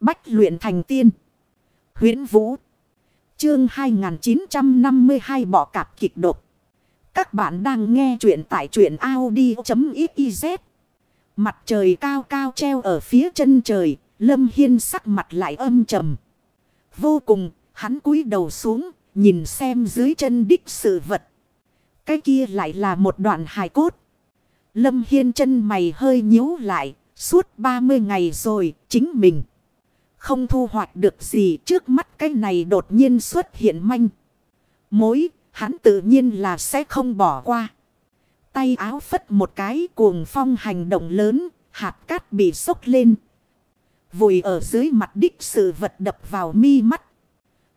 Bách luyện thành tiên. huyễn Vũ. Chương 2952 bỏ cạp kịch độc. Các bạn đang nghe truyện tại truyện Audi.xyz. Mặt trời cao cao treo ở phía chân trời. Lâm Hiên sắc mặt lại âm trầm. Vô cùng, hắn cúi đầu xuống, nhìn xem dưới chân đích sự vật. Cái kia lại là một đoạn hài cốt. Lâm Hiên chân mày hơi nhíu lại, suốt 30 ngày rồi, chính mình. Không thu hoạch được gì trước mắt cái này đột nhiên xuất hiện manh. Mối, hắn tự nhiên là sẽ không bỏ qua. Tay áo phất một cái cuồng phong hành động lớn, hạt cát bị sốc lên. Vùi ở dưới mặt đích sự vật đập vào mi mắt.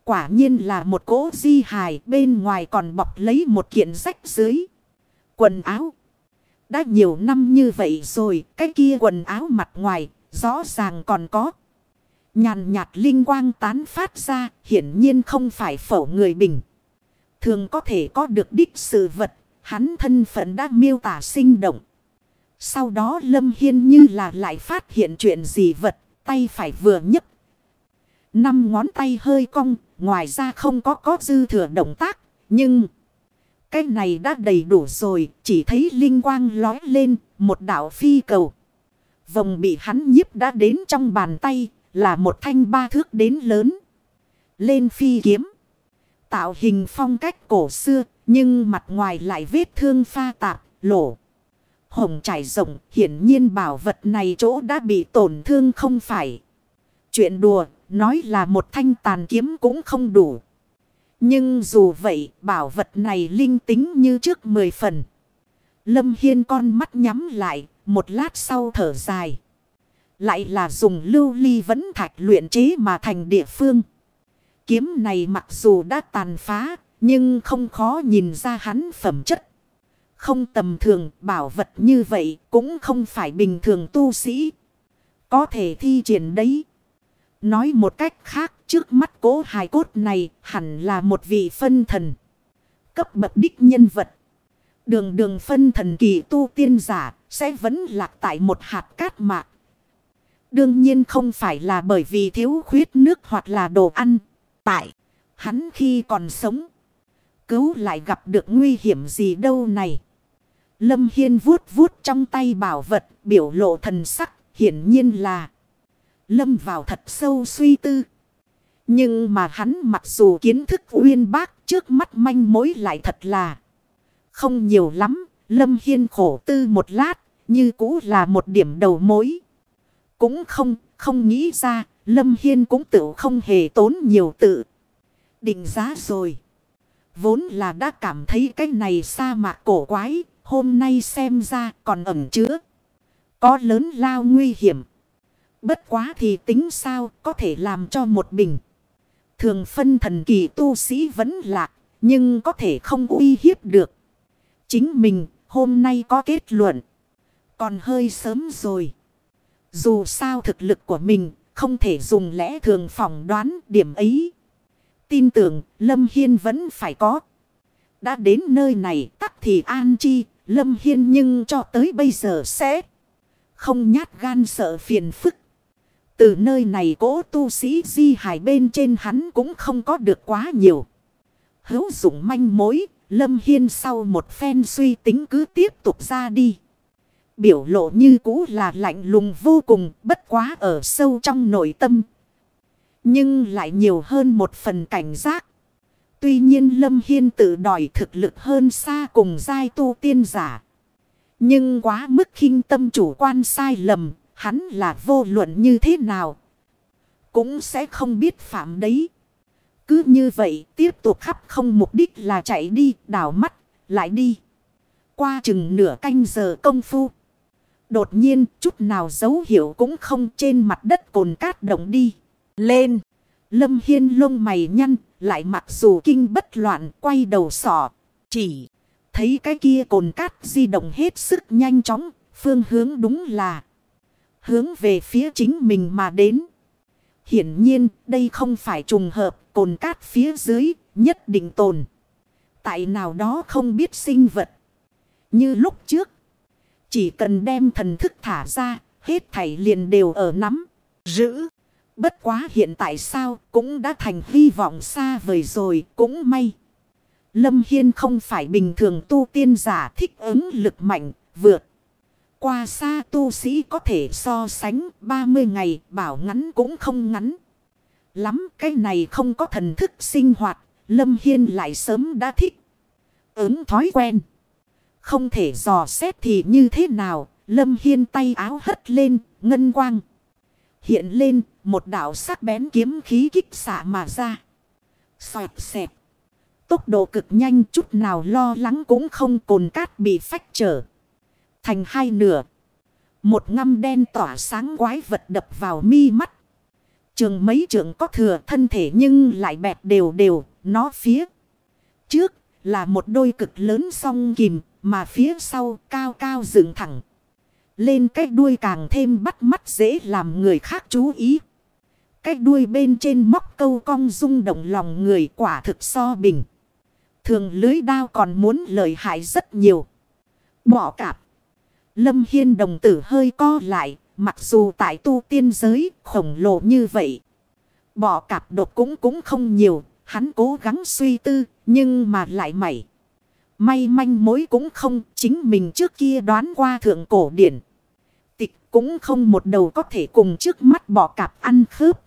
Quả nhiên là một cỗ di hài bên ngoài còn bọc lấy một kiện rách dưới. Quần áo. Đã nhiều năm như vậy rồi, cái kia quần áo mặt ngoài, rõ ràng còn có. Nhàn nhạt linh quang tán phát ra, hiển nhiên không phải phổ người bình. Thường có thể có được đích sự vật, hắn thân phận đã miêu tả sinh động. Sau đó Lâm Hiên như là lại phát hiện chuyện gì vật, tay phải vừa nhấc. Năm ngón tay hơi cong, ngoài ra không có có dư thừa động tác, nhưng... Cái này đã đầy đủ rồi, chỉ thấy linh quang lói lên, một đảo phi cầu. Vòng bị hắn nhiếp đã đến trong bàn tay, là một thanh ba thước đến lớn. Lên phi kiếm. Tạo hình phong cách cổ xưa, nhưng mặt ngoài lại vết thương pha tạp, lỗ. Hồng trải rộng, hiển nhiên bảo vật này chỗ đã bị tổn thương không phải. Chuyện đùa, nói là một thanh tàn kiếm cũng không đủ. Nhưng dù vậy, bảo vật này linh tính như trước mười phần. Lâm Hiên con mắt nhắm lại, một lát sau thở dài. Lại là dùng lưu ly vẫn thạch luyện chế mà thành địa phương. Kiếm này mặc dù đã tàn phá, nhưng không khó nhìn ra hắn phẩm chất. Không tầm thường, bảo vật như vậy cũng không phải bình thường tu sĩ. Có thể thi triển đấy. Nói một cách khác, trước mắt cố hài cốt này hẳn là một vị phân thần. Cấp bậc đích nhân vật. Đường đường phân thần kỳ tu tiên giả sẽ vẫn lạc tại một hạt cát mạc. Đương nhiên không phải là bởi vì thiếu khuyết nước hoặc là đồ ăn. Tại, hắn khi còn sống, cứu lại gặp được nguy hiểm gì đâu này. Lâm Hiên vuốt vuốt trong tay bảo vật, biểu lộ thần sắc, hiển nhiên là lâm vào thật sâu suy tư. Nhưng mà hắn mặc dù kiến thức uyên bác trước mắt manh mối lại thật là không nhiều lắm. Lâm Hiên khổ tư một lát, như cũ là một điểm đầu mối. Cũng không, không nghĩ ra, Lâm Hiên cũng tự không hề tốn nhiều tự. Định giá rồi. Vốn là đã cảm thấy cái này sa mạc cổ quái, hôm nay xem ra còn ẩm chứa. Có lớn lao nguy hiểm. Bất quá thì tính sao có thể làm cho một bình. Thường phân thần kỳ tu sĩ vẫn lạc, nhưng có thể không uy hiếp được. Chính mình hôm nay có kết luận. Còn hơi sớm rồi. Dù sao thực lực của mình không thể dùng lẽ thường phỏng đoán điểm ấy. Tin tưởng Lâm Hiên vẫn phải có. Đã đến nơi này tắc thì an chi. Lâm Hiên nhưng cho tới bây giờ sẽ không nhát gan sợ phiền phức. Từ nơi này cố tu sĩ di hải bên trên hắn cũng không có được quá nhiều. Hữu dụng manh mối, Lâm Hiên sau một phen suy tính cứ tiếp tục ra đi. Biểu lộ như cũ là lạnh lùng vô cùng, bất quá ở sâu trong nội tâm. Nhưng lại nhiều hơn một phần cảnh giác. Tuy nhiên Lâm Hiên tự đòi thực lực hơn xa cùng giai tu tiên giả. Nhưng quá mức khinh tâm chủ quan sai lầm, hắn là vô luận như thế nào. Cũng sẽ không biết phạm đấy. Cứ như vậy tiếp tục khắp không mục đích là chạy đi, đảo mắt, lại đi. Qua chừng nửa canh giờ công phu. Đột nhiên, chút nào dấu hiệu cũng không trên mặt đất cồn cát động đi. Lên. Lâm Hiên lông mày nhăn. Lại mặc dù kinh bất loạn, quay đầu sỏ. Chỉ thấy cái kia cồn cát di động hết sức nhanh chóng. Phương hướng đúng là hướng về phía chính mình mà đến. Hiển nhiên, đây không phải trùng hợp, cồn cát phía dưới, nhất định tồn. Tại nào đó không biết sinh vật. Như lúc trước. Chỉ cần đem thần thức thả ra, hết thảy liền đều ở nắm, giữ. Bất quá hiện tại sao cũng đã thành hy vọng xa vời rồi cũng may. Lâm Hiên không phải bình thường tu tiên giả thích ứng lực mạnh vượt. Qua xa tu sĩ có thể so sánh 30 ngày bảo ngắn cũng không ngắn. Lắm cái này không có thần thức sinh hoạt. Lâm Hiên lại sớm đã thích. Ứng thói quen. Không thể dò xét thì như thế nào. Lâm Hiên tay áo hất lên, ngân quang. Hiện lên, một đạo sắc bén kiếm khí kích xạ mà ra. Xoẹt xẹp. Tốc độ cực nhanh, chút nào lo lắng cũng không cồn cát bị phách trở. Thành hai nửa. Một ngăm đen tỏa sáng quái vật đập vào mi mắt. Trường mấy trường có thừa thân thể nhưng lại bẹt đều đều. Nó phía trước là một đôi cực lớn song kìm. Mà phía sau cao cao dựng thẳng. Lên cái đuôi càng thêm bắt mắt dễ làm người khác chú ý. Cái đuôi bên trên móc câu cong rung động lòng người quả thực so bình. Thường lưới đao còn muốn lợi hại rất nhiều. Bỏ cạp. Lâm Hiên đồng tử hơi co lại. Mặc dù tại tu tiên giới khổng lồ như vậy. Bỏ cạp đột cũng cũng không nhiều. Hắn cố gắng suy tư. Nhưng mà lại mẩy. May manh mối cũng không. Chính mình trước kia đoán qua thượng cổ điển. Tịch cũng không một đầu có thể cùng trước mắt bỏ cạp ăn khớp.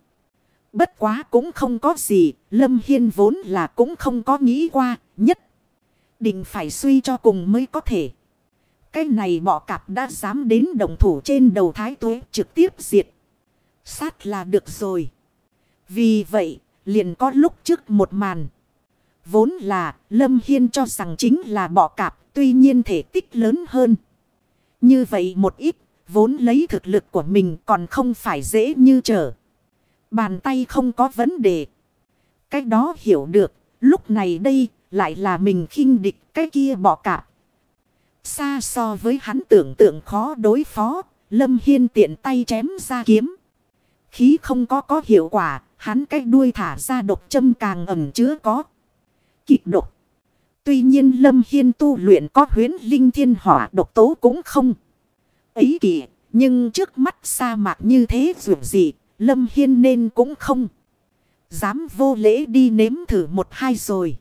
Bất quá cũng không có gì, Lâm Hiên vốn là cũng không có nghĩ qua, nhất. Định phải suy cho cùng mới có thể. Cái này bỏ cạp đã dám đến đồng thủ trên đầu thái tuế trực tiếp diệt. Sát là được rồi. Vì vậy, liền có lúc trước một màn. Vốn là, Lâm Hiên cho rằng chính là bọ cạp, tuy nhiên thể tích lớn hơn. Như vậy một ít, vốn lấy thực lực của mình còn không phải dễ như trở. Bàn tay không có vấn đề. Cái đó hiểu được. Lúc này đây lại là mình khinh địch cái kia bọ cạp. Xa so với hắn tưởng tượng khó đối phó. Lâm Hiên tiện tay chém ra kiếm. Khí không có có hiệu quả. Hắn cái đuôi thả ra độc châm càng ẩm chứa có. Kịch độc. Tuy nhiên Lâm Hiên tu luyện có huyến linh thiên hỏa độc tố cũng không. Ấy kỷ. Nhưng trước mắt sa mạc như thế dù gì. Lâm Hiên nên cũng không. Dám vô lễ đi nếm thử một hai rồi.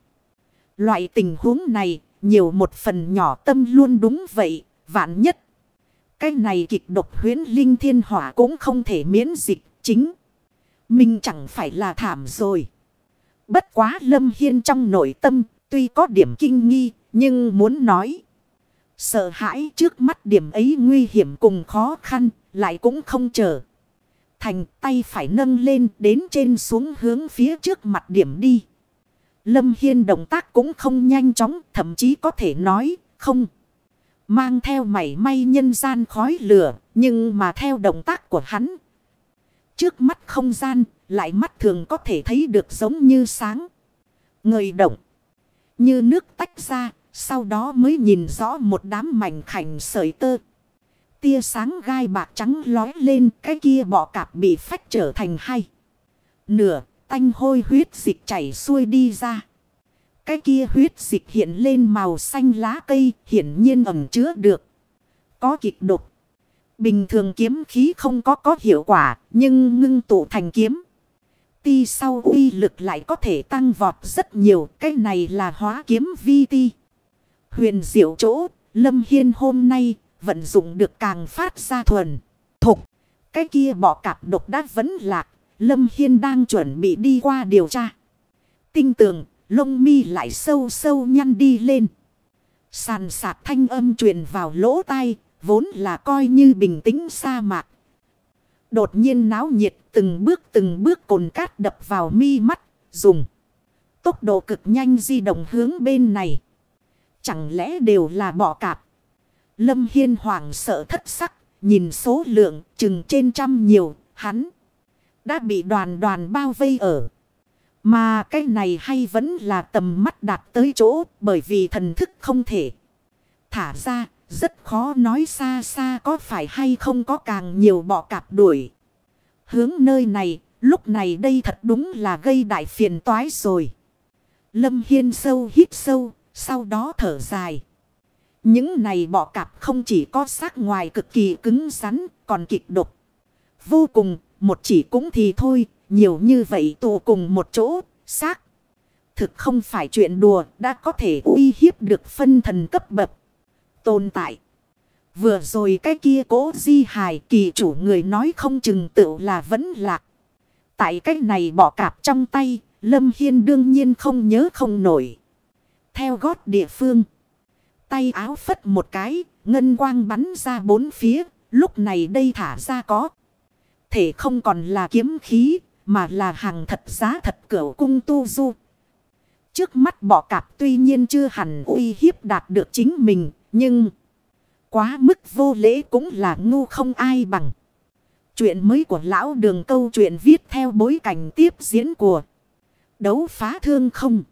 Loại tình huống này, nhiều một phần nhỏ tâm luôn đúng vậy, vạn nhất. Cái này kịch độc huyến linh thiên hỏa cũng không thể miễn dịch, chính. Mình chẳng phải là thảm rồi. Bất quá Lâm Hiên trong nội tâm, tuy có điểm kinh nghi, nhưng muốn nói. Sợ hãi trước mắt điểm ấy nguy hiểm cùng khó khăn, lại cũng không chờ thành tay phải nâng lên đến trên xuống hướng phía trước mặt điểm đi. Lâm Hiên động tác cũng không nhanh chóng, thậm chí có thể nói, không. Mang theo mảy may nhân gian khói lửa, nhưng mà theo động tác của hắn. Trước mắt không gian, lại mắt thường có thể thấy được giống như sáng. Người động, như nước tách ra, sau đó mới nhìn rõ một đám mảnh khảnh sợi tơ tia sáng gai bạc trắng lói lên cái kia bọ cạp bị phách trở thành hai. Nửa, tanh hôi huyết dịch chảy xuôi đi ra. Cái kia huyết dịch hiện lên màu xanh lá cây hiển nhiên ẩm chứa được. Có kịch độc. Bình thường kiếm khí không có có hiệu quả nhưng ngưng tụ thành kiếm. Ti sau uy lực lại có thể tăng vọt rất nhiều. Cái này là hóa kiếm vi ti. Huyền diệu chỗ, Lâm Hiên hôm nay vận dụng được càng phát ra thuần. Thục, cái kia bỏ cạp độc đát vẫn lạc, Lâm Hiên đang chuẩn bị đi qua điều tra. Tinh tường, lông mi lại sâu sâu nhăn đi lên. Sàn sạc thanh âm truyền vào lỗ tai, vốn là coi như bình tĩnh sa mạc. Đột nhiên náo nhiệt từng bước từng bước cồn cát đập vào mi mắt, dùng. Tốc độ cực nhanh di động hướng bên này. Chẳng lẽ đều là bỏ cạp. Lâm Hiên hoảng sợ thất sắc, nhìn số lượng chừng trên trăm nhiều, hắn đã bị đoàn đoàn bao vây ở. Mà cái này hay vẫn là tầm mắt đạt tới chỗ bởi vì thần thức không thể. Thả ra, rất khó nói xa xa có phải hay không có càng nhiều bọ cạp đuổi. Hướng nơi này, lúc này đây thật đúng là gây đại phiền toái rồi. Lâm Hiên sâu hít sâu, sau đó thở dài. Những này bọ cạp không chỉ có xác ngoài cực kỳ cứng rắn, còn kịch độc. Vô cùng, một chỉ cũng thì thôi, nhiều như vậy tụ cùng một chỗ, xác. Thực không phải chuyện đùa, đã có thể uy hiếp được phân thần cấp bậc. Tồn tại. Vừa rồi cái kia cố di hài kỳ chủ người nói không chừng tự là vẫn lạc. Tại cái này bỏ cạp trong tay, Lâm Hiên đương nhiên không nhớ không nổi. Theo gót địa phương. Tay áo phất một cái, ngân quang bắn ra bốn phía, lúc này đây thả ra có. Thể không còn là kiếm khí, mà là hàng thật giá thật cửa cung tu du. Trước mắt bỏ cạp tuy nhiên chưa hẳn uy hiếp đạt được chính mình, nhưng, quá mức vô lễ cũng là ngu không ai bằng. Chuyện mới của lão đường câu chuyện viết theo bối cảnh tiếp diễn của đấu phá thương không.